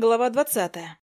Глава двадцатая.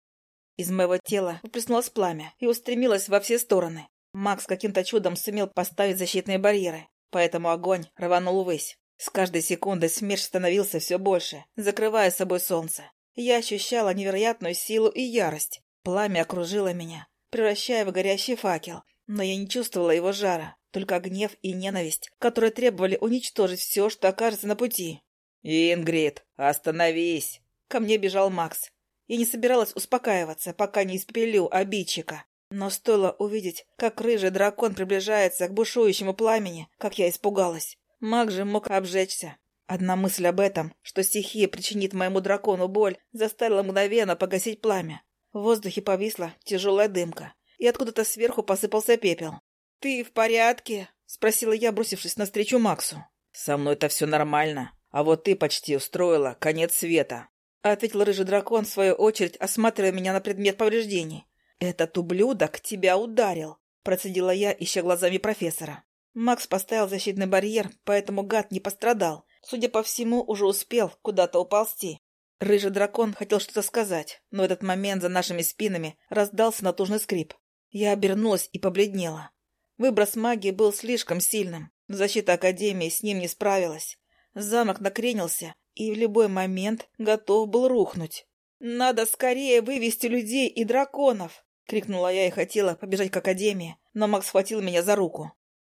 Из моего тела выплеснулось пламя и устремилось во все стороны. Макс каким-то чудом сумел поставить защитные барьеры, поэтому огонь рванул ввысь. С каждой секундой смерч становился все больше, закрывая собой солнце. Я ощущала невероятную силу и ярость. Пламя окружило меня, превращая в горящий факел, но я не чувствовала его жара, только гнев и ненависть, которые требовали уничтожить все, что окажется на пути. «Ингрид, остановись!» Ко мне бежал Макс. Я не собиралась успокаиваться, пока не испепелю обидчика. Но стоило увидеть, как рыжий дракон приближается к бушующему пламени, как я испугалась. Маг же мог обжечься. Одна мысль об этом, что стихия причинит моему дракону боль, заставила мгновенно погасить пламя. В воздухе повисла тяжелая дымка, и откуда-то сверху посыпался пепел. «Ты в порядке?» — спросила я, бросившись навстречу Максу. «Со мной-то все нормально, а вот ты почти устроила конец света», — ответил рыжий дракон, в свою очередь, осматривая меня на предмет повреждений. «Этот ублюдок тебя ударил», — процедила я, ища глазами профессора. Макс поставил защитный барьер, поэтому гад не пострадал. Судя по всему, уже успел куда-то уползти. Рыжий дракон хотел что-то сказать, но в этот момент за нашими спинами раздался натужный скрип. Я обернулась и побледнела. Выброс магии был слишком сильным. Защита Академии с ним не справилась. Замок накренился, и в любой момент готов был рухнуть. «Надо скорее вывести людей и драконов!» — крикнула я и хотела побежать к Академии, но Макс схватил меня за руку.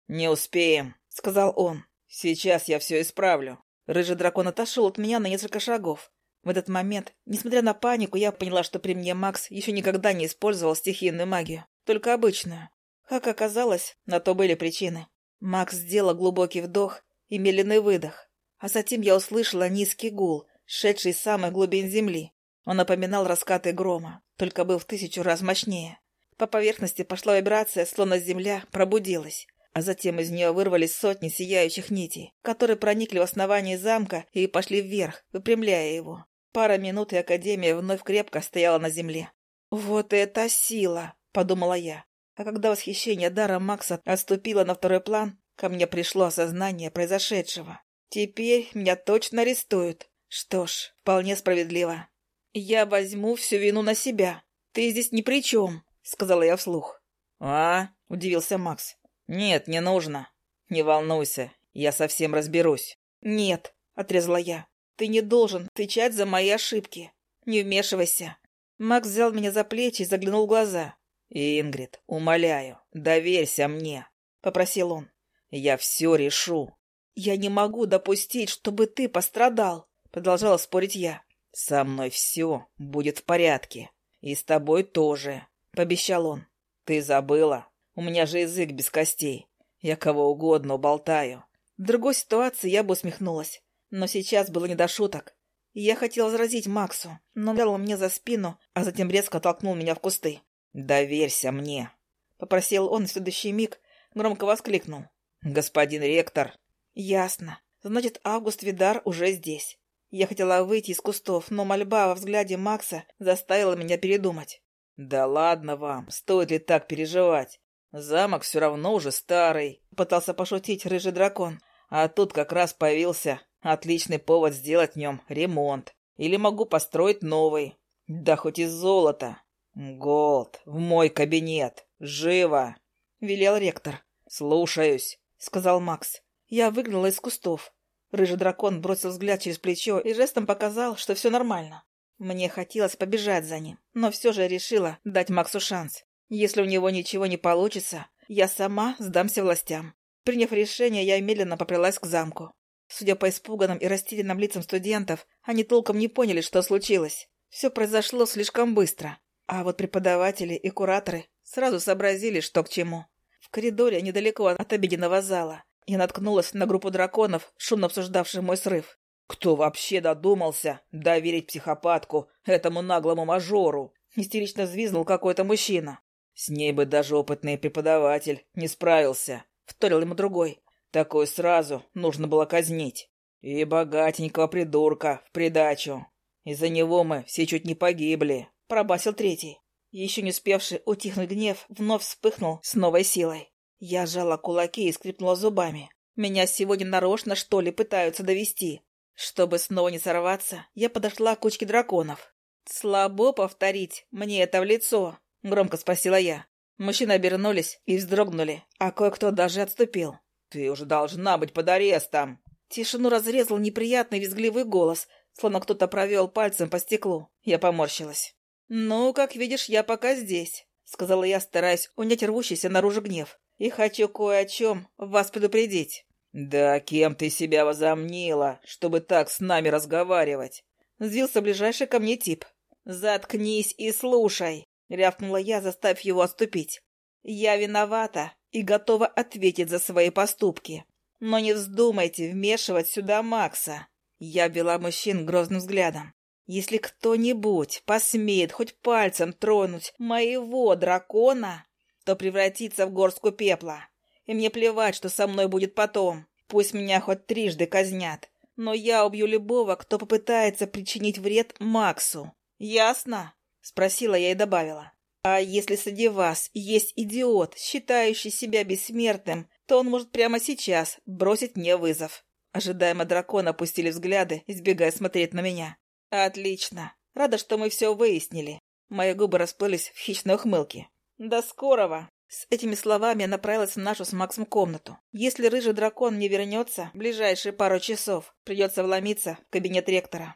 «Не успеем», — сказал он. «Сейчас я все исправлю». Рыжий дракон отошел от меня на несколько шагов. В этот момент, несмотря на панику, я поняла, что при мне Макс еще никогда не использовал стихийную магию, только обычную. Как оказалось, на то были причины. Макс сделал глубокий вдох и медленный выдох, а затем я услышала низкий гул, шедший из самых глубин земли. Он напоминал раскаты грома, только был в тысячу раз мощнее. По поверхности пошла вибрация, словно земля пробудилась, а затем из нее вырвались сотни сияющих нитей, которые проникли в основание замка и пошли вверх, выпрямляя его. Пара минут, и Академия вновь крепко стояла на земле. «Вот это сила!» — подумала я. А когда восхищение дара Макса отступило на второй план, ко мне пришло осознание произошедшего. Теперь меня точно арестуют. Что ж, вполне справедливо. Я возьму всю вину на себя. Ты здесь ни при чем, сказала я вслух. А? Удивился Макс. Нет, не нужно. Не волнуйся, я совсем разберусь. Нет, отрезала я. Ты не должен отвечать за мои ошибки. Не вмешивайся. Макс взял меня за плечи и заглянул в глаза. «Ингрид, умоляю, доверься мне», — попросил он. «Я все решу. «Я не могу допустить, чтобы ты пострадал», — продолжала спорить я. «Со мной все будет в порядке. И с тобой тоже», — пообещал он. «Ты забыла? У меня же язык без костей. Я кого угодно болтаю». В другой ситуации я бы усмехнулась. Но сейчас было не до шуток. Я хотела заразить Максу, но дал мне за спину, а затем резко толкнул меня в кусты. «Доверься мне», — попросил он в следующий миг, громко воскликнул. «Господин ректор, Ясно. Значит, Август Видар уже здесь. Я хотела выйти из кустов, но мольба во взгляде Макса заставила меня передумать. «Да ладно вам, стоит ли так переживать? Замок все равно уже старый», — пытался пошутить рыжий дракон. «А тут как раз появился отличный повод сделать в нем ремонт. Или могу построить новый. Да хоть из золота. Голд, в мой кабинет. Живо!» — велел ректор. «Слушаюсь», — сказал Макс. Я выглянула из кустов. Рыжий дракон бросил взгляд через плечо и жестом показал, что все нормально. Мне хотелось побежать за ним, но все же решила дать Максу шанс. Если у него ничего не получится, я сама сдамся властям. Приняв решение, я медленно поплелась к замку. Судя по испуганным и растерянным лицам студентов, они толком не поняли, что случилось. Все произошло слишком быстро. А вот преподаватели и кураторы сразу сообразили, что к чему. В коридоре, недалеко от обеденного зала, я наткнулась на группу драконов, шумно обсуждавших мой срыв. «Кто вообще додумался доверить психопатку этому наглому мажору?» Истерично взвизнул какой-то мужчина. «С ней бы даже опытный преподаватель не справился», — вторил ему другой. «Такой сразу нужно было казнить. И богатенького придурка в придачу. Из-за него мы все чуть не погибли», — пробасил третий. Еще не успевший утихнуть гнев, вновь вспыхнул с новой силой. Я сжала кулаки и скрипнула зубами. Меня сегодня нарочно, что ли, пытаются довести. Чтобы снова не сорваться, я подошла к кучке драконов. «Слабо повторить мне это в лицо», — громко спросила я. Мужчины обернулись и вздрогнули, а кое-кто даже отступил. «Ты уже должна быть под арестом!» Тишину разрезал неприятный визгливый голос, словно кто-то провел пальцем по стеклу. Я поморщилась. «Ну, как видишь, я пока здесь», — сказала я, стараясь унять рвущийся наружу гнев. «И хочу кое о чем вас предупредить». «Да кем ты себя возомнила, чтобы так с нами разговаривать?» Взвился ближайший ко мне тип. «Заткнись и слушай!» — рявкнула я, заставив его отступить. «Я виновата и готова ответить за свои поступки. Но не вздумайте вмешивать сюда Макса!» Я вела мужчин грозным взглядом. «Если кто-нибудь посмеет хоть пальцем тронуть моего дракона, то превратится в горстку пепла. И мне плевать, что со мной будет потом. Пусть меня хоть трижды казнят. Но я убью любого, кто попытается причинить вред Максу. Ясно? Спросила я и добавила. А если среди вас есть идиот, считающий себя бессмертным, то он может прямо сейчас бросить мне вызов. Ожидаемо дракон опустили взгляды, избегая смотреть на меня. Отлично. Рада, что мы все выяснили. Мои губы расплылись в хищной ухмылке. До скорого. С этими словами я направилась в нашу с Максом комнату. Если рыжий дракон не вернется в ближайшие пару часов, придется вломиться в кабинет ректора.